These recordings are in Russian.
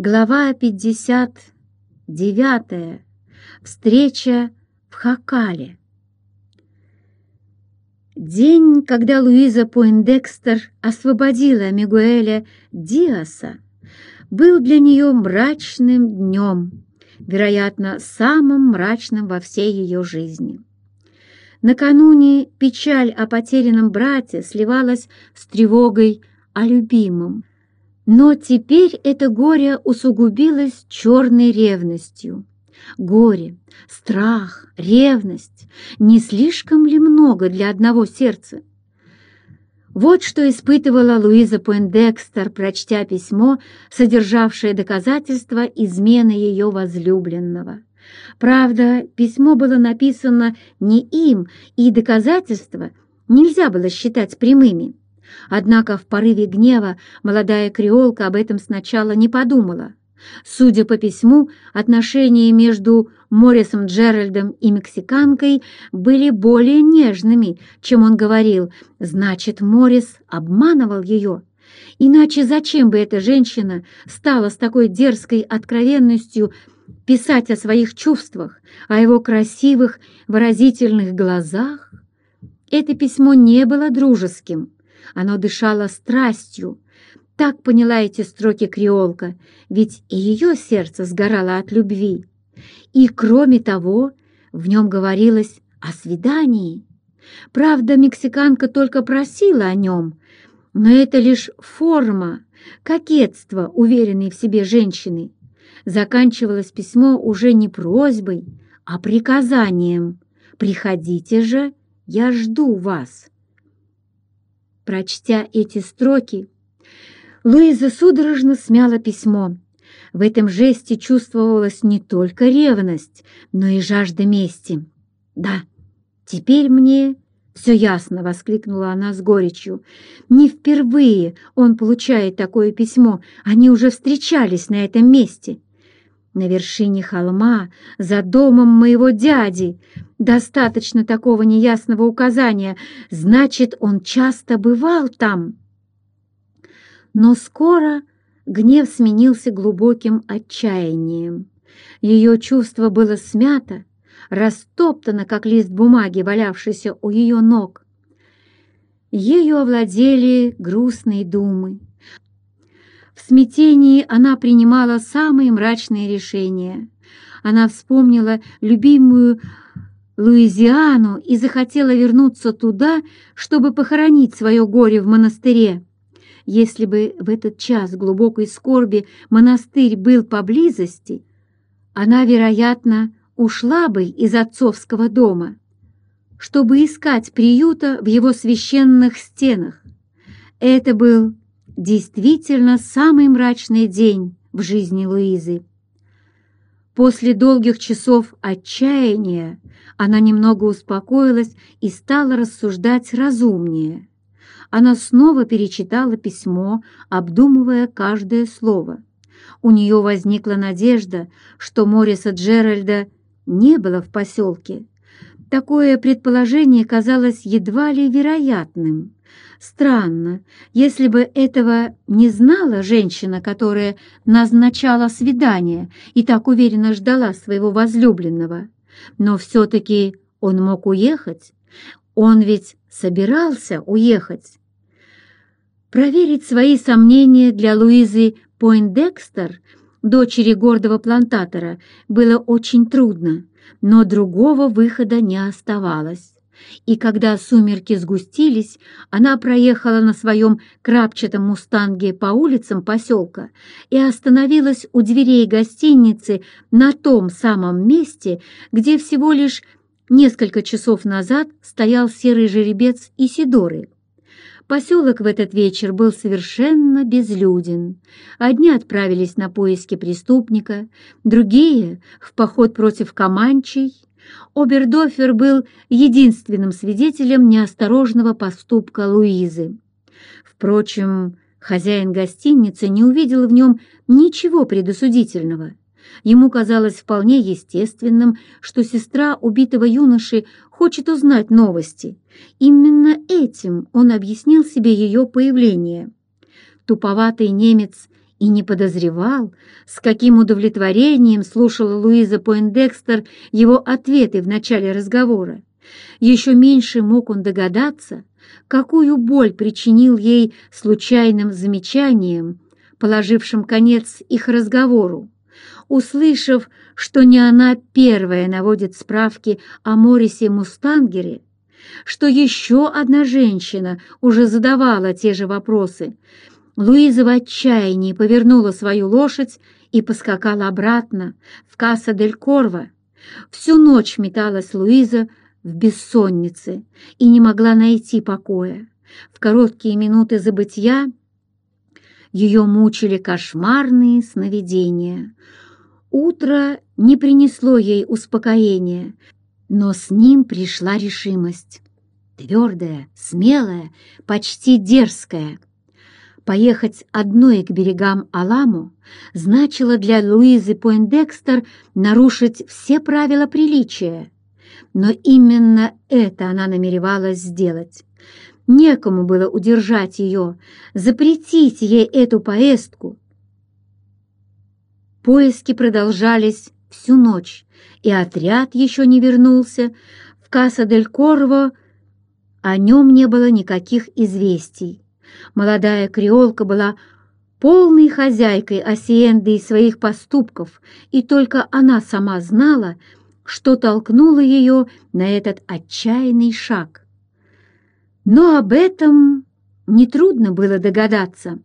Глава 59. Встреча в Хакале. День, когда Луиза Пойндекстер освободила Мигуэля Диаса, был для нее мрачным днем, вероятно, самым мрачным во всей ее жизни. Накануне печаль о потерянном брате сливалась с тревогой о любимом. Но теперь это горе усугубилось черной ревностью. Горе, страх, ревность — не слишком ли много для одного сердца? Вот что испытывала Луиза Пуэндекстер, прочтя письмо, содержавшее доказательства измены ее возлюбленного. Правда, письмо было написано не им, и доказательства нельзя было считать прямыми. Однако в порыве гнева молодая креолка об этом сначала не подумала. Судя по письму, отношения между Моррисом Джеральдом и мексиканкой были более нежными, чем он говорил. Значит, Моррис обманывал ее. Иначе зачем бы эта женщина стала с такой дерзкой откровенностью писать о своих чувствах, о его красивых, выразительных глазах? Это письмо не было дружеским. Оно дышало страстью. Так поняла эти строки креолка, ведь и ее сердце сгорало от любви. И, кроме того, в нем говорилось о свидании. Правда, мексиканка только просила о нем, но это лишь форма, кокетство уверенной в себе женщины. Заканчивалось письмо уже не просьбой, а приказанием. «Приходите же, я жду вас». Прочтя эти строки, Луиза судорожно смяла письмо. В этом жесте чувствовалась не только ревность, но и жажда мести. «Да, теперь мне все ясно!» — воскликнула она с горечью. «Не впервые он получает такое письмо, они уже встречались на этом месте» на вершине холма, за домом моего дяди. Достаточно такого неясного указания, значит, он часто бывал там. Но скоро гнев сменился глубоким отчаянием. Ее чувство было смято, растоптано, как лист бумаги, валявшийся у ее ног. Ею овладели грустные думы. В смятении она принимала самые мрачные решения. Она вспомнила любимую Луизиану и захотела вернуться туда, чтобы похоронить свое горе в монастыре. Если бы в этот час глубокой скорби монастырь был поблизости, она, вероятно, ушла бы из отцовского дома, чтобы искать приюта в его священных стенах. Это был действительно самый мрачный день в жизни Луизы. После долгих часов отчаяния она немного успокоилась и стала рассуждать разумнее. Она снова перечитала письмо, обдумывая каждое слово. У нее возникла надежда, что Мориса Джеральда не было в поселке. Такое предположение казалось едва ли вероятным. Странно, если бы этого не знала женщина, которая назначала свидание и так уверенно ждала своего возлюбленного. Но все-таки он мог уехать. Он ведь собирался уехать. Проверить свои сомнения для Луизы Пойндекстер, дочери гордого плантатора, было очень трудно, но другого выхода не оставалось и когда сумерки сгустились, она проехала на своем крапчатом мустанге по улицам поселка и остановилась у дверей гостиницы на том самом месте, где всего лишь несколько часов назад стоял серый жеребец Исидоры. Поселок в этот вечер был совершенно безлюден. Одни отправились на поиски преступника, другие — в поход против Каманчей, Обердофер был единственным свидетелем неосторожного поступка Луизы. Впрочем, хозяин гостиницы не увидел в нем ничего предосудительного. Ему казалось вполне естественным, что сестра убитого юноши хочет узнать новости. Именно этим он объяснил себе ее появление. Туповатый немец и не подозревал, с каким удовлетворением слушала Луиза Пойндекстер его ответы в начале разговора. Еще меньше мог он догадаться, какую боль причинил ей случайным замечанием, положившим конец их разговору. Услышав, что не она первая наводит справки о Морисе Мустангере, что еще одна женщина уже задавала те же вопросы, Луиза в отчаянии повернула свою лошадь и поскакала обратно в Касса-дель-Корво. Всю ночь металась Луиза в бессоннице и не могла найти покоя. В короткие минуты забытья ее мучили кошмарные сновидения. Утро не принесло ей успокоения, но с ним пришла решимость. Твердая, смелая, почти дерзкая. Поехать одной к берегам Аламу значило для Луизы Пойндекстер нарушить все правила приличия. Но именно это она намеревалась сделать. Некому было удержать ее, запретить ей эту поездку. Поиски продолжались всю ночь, и отряд еще не вернулся. В Каса-дель-Корво о нем не было никаких известий. Молодая креолка была полной хозяйкой осиенды и своих поступков, и только она сама знала, что толкнуло ее на этот отчаянный шаг. Но об этом нетрудно было догадаться.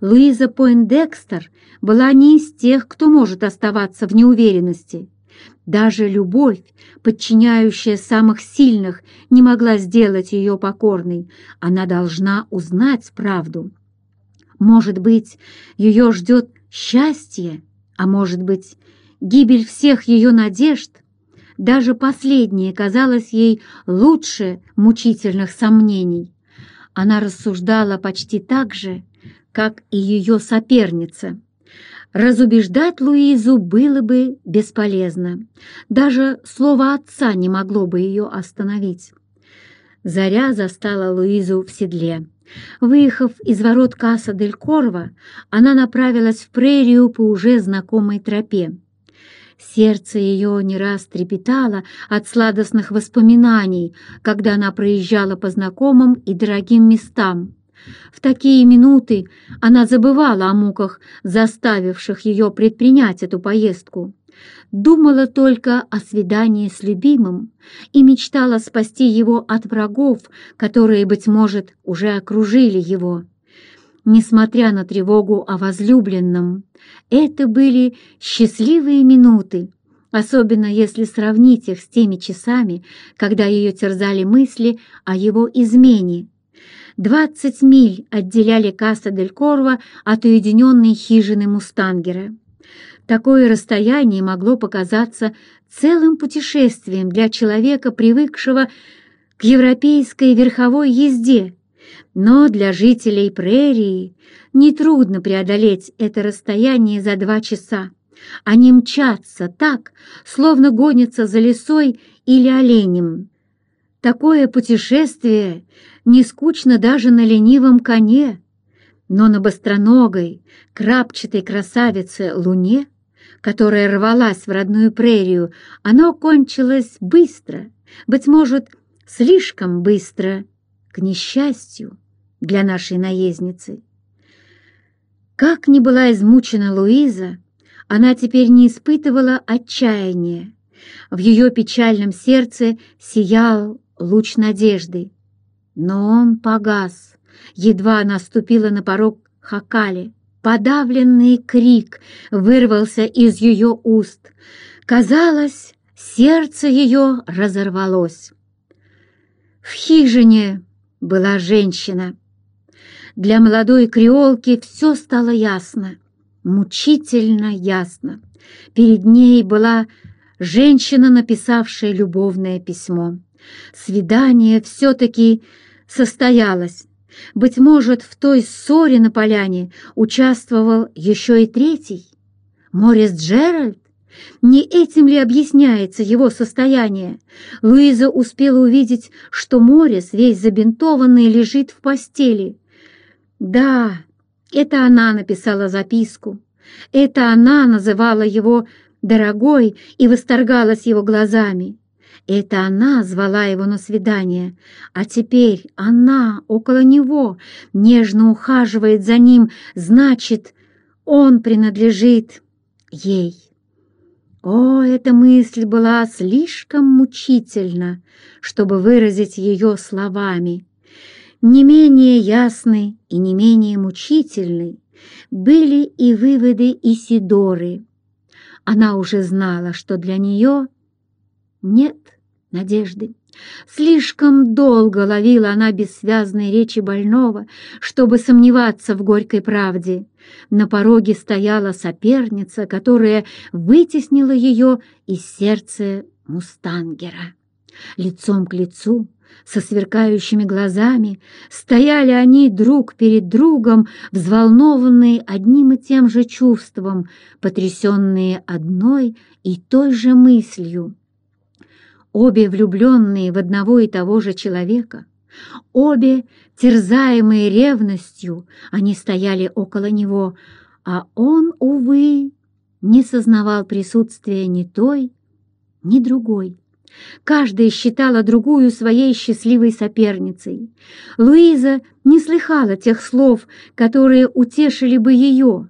Луиза Пойндекстер была не из тех, кто может оставаться в неуверенности. Даже любовь, подчиняющая самых сильных, не могла сделать ее покорной. Она должна узнать правду. Может быть, ее ждет счастье, а может быть, гибель всех ее надежд. Даже последнее казалось ей лучше мучительных сомнений. Она рассуждала почти так же, как и ее соперница. Разубеждать Луизу было бы бесполезно. Даже слово отца не могло бы ее остановить. Заря застала Луизу в седле. Выехав из ворот Касса дель Корво, она направилась в прерию по уже знакомой тропе. Сердце ее не раз трепетало от сладостных воспоминаний, когда она проезжала по знакомым и дорогим местам. В такие минуты она забывала о муках, заставивших ее предпринять эту поездку. Думала только о свидании с любимым и мечтала спасти его от врагов, которые, быть может, уже окружили его. Несмотря на тревогу о возлюбленном, это были счастливые минуты, особенно если сравнить их с теми часами, когда ее терзали мысли о его измене. Двадцать миль отделяли Касса-дель-Корво от уединенной хижины Мустангера. Такое расстояние могло показаться целым путешествием для человека, привыкшего к европейской верховой езде, но для жителей прерии нетрудно преодолеть это расстояние за два часа. Они мчатся так, словно гонятся за лисой или оленем. Такое путешествие не скучно даже на ленивом коне, но на быстроногой, крапчатой красавице Луне, которая рвалась в родную прерию, оно кончилось быстро, быть может, слишком быстро, к несчастью для нашей наездницы. Как ни была измучена Луиза, она теперь не испытывала отчаяния. В ее печальном сердце сиял луч надежды. Но он погас, едва наступила на порог Хакали. Подавленный крик вырвался из ее уст. Казалось, сердце ее разорвалось. В хижине была женщина. Для молодой креолки все стало ясно, мучительно ясно. Перед ней была женщина, написавшая любовное письмо. Свидание все-таки состоялось. Быть может, в той ссоре на поляне участвовал еще и третий. Морис Джеральд? Не этим ли объясняется его состояние? Луиза успела увидеть, что Морис, весь забинтованный, лежит в постели. Да, Это она написала записку. Это она называла его «дорогой» и восторгалась его глазами. Это она звала его на свидание, а теперь она около него, нежно ухаживает за ним, значит, он принадлежит ей. О, эта мысль была слишком мучительна, чтобы выразить ее словами. Не менее ясны и не менее мучительны были и выводы Исидоры. Она уже знала, что для нее нет надежды. Слишком долго ловила она бессвязные речи больного, чтобы сомневаться в горькой правде. На пороге стояла соперница, которая вытеснила ее из сердца мустангера. Лицом к лицу, со сверкающими глазами, стояли они друг перед другом, взволнованные одним и тем же чувством, потрясенные одной и той же мыслью. Обе влюбленные в одного и того же человека, обе терзаемые ревностью, они стояли около него, а он, увы, не сознавал присутствия ни той, ни другой. Каждая считала другую своей счастливой соперницей. Луиза не слыхала тех слов, которые утешили бы ее,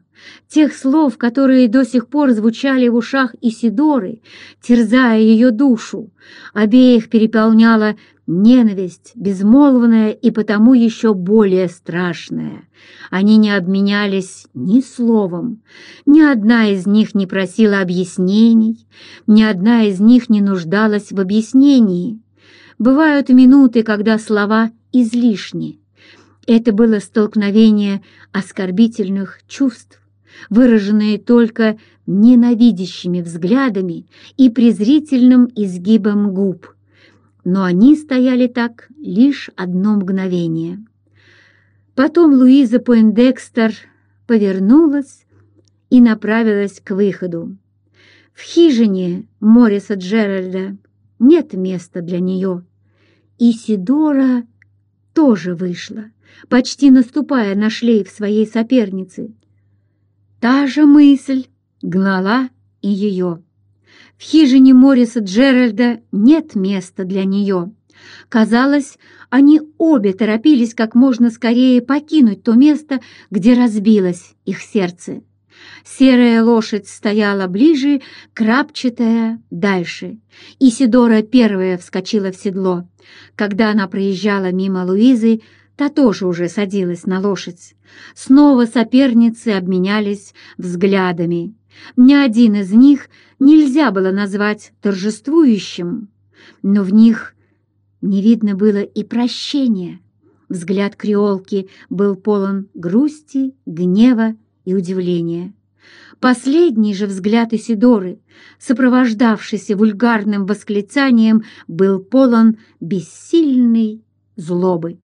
тех слов, которые до сих пор звучали в ушах Исидоры, терзая ее душу. Обеих переполняла ненависть, безмолвная и потому еще более страшная. Они не обменялись ни словом, ни одна из них не просила объяснений, ни одна из них не нуждалась в объяснении. Бывают минуты, когда слова излишни. Это было столкновение оскорбительных чувств, выраженные только ненавидящими взглядами и презрительным изгибом губ. Но они стояли так лишь одно мгновение. Потом Луиза Пойндекстер повернулась и направилась к выходу. В хижине Мориса Джеральда нет места для нее. И Сидора тоже вышла, почти наступая на шлейф своей соперницы. Та же мысль гнала и ее. В хижине Мориса Джеральда нет места для нее. Казалось, они обе торопились как можно скорее покинуть то место, где разбилось их сердце. Серая лошадь стояла ближе, крапчатая дальше. Исидора первая вскочила в седло. Когда она проезжала мимо Луизы, Та тоже уже садилась на лошадь. Снова соперницы обменялись взглядами. Ни один из них нельзя было назвать торжествующим, но в них не видно было и прощения. Взгляд креолки был полон грусти, гнева и удивления. Последний же взгляд Исидоры, сопровождавшийся вульгарным восклицанием, был полон бессильной злобы.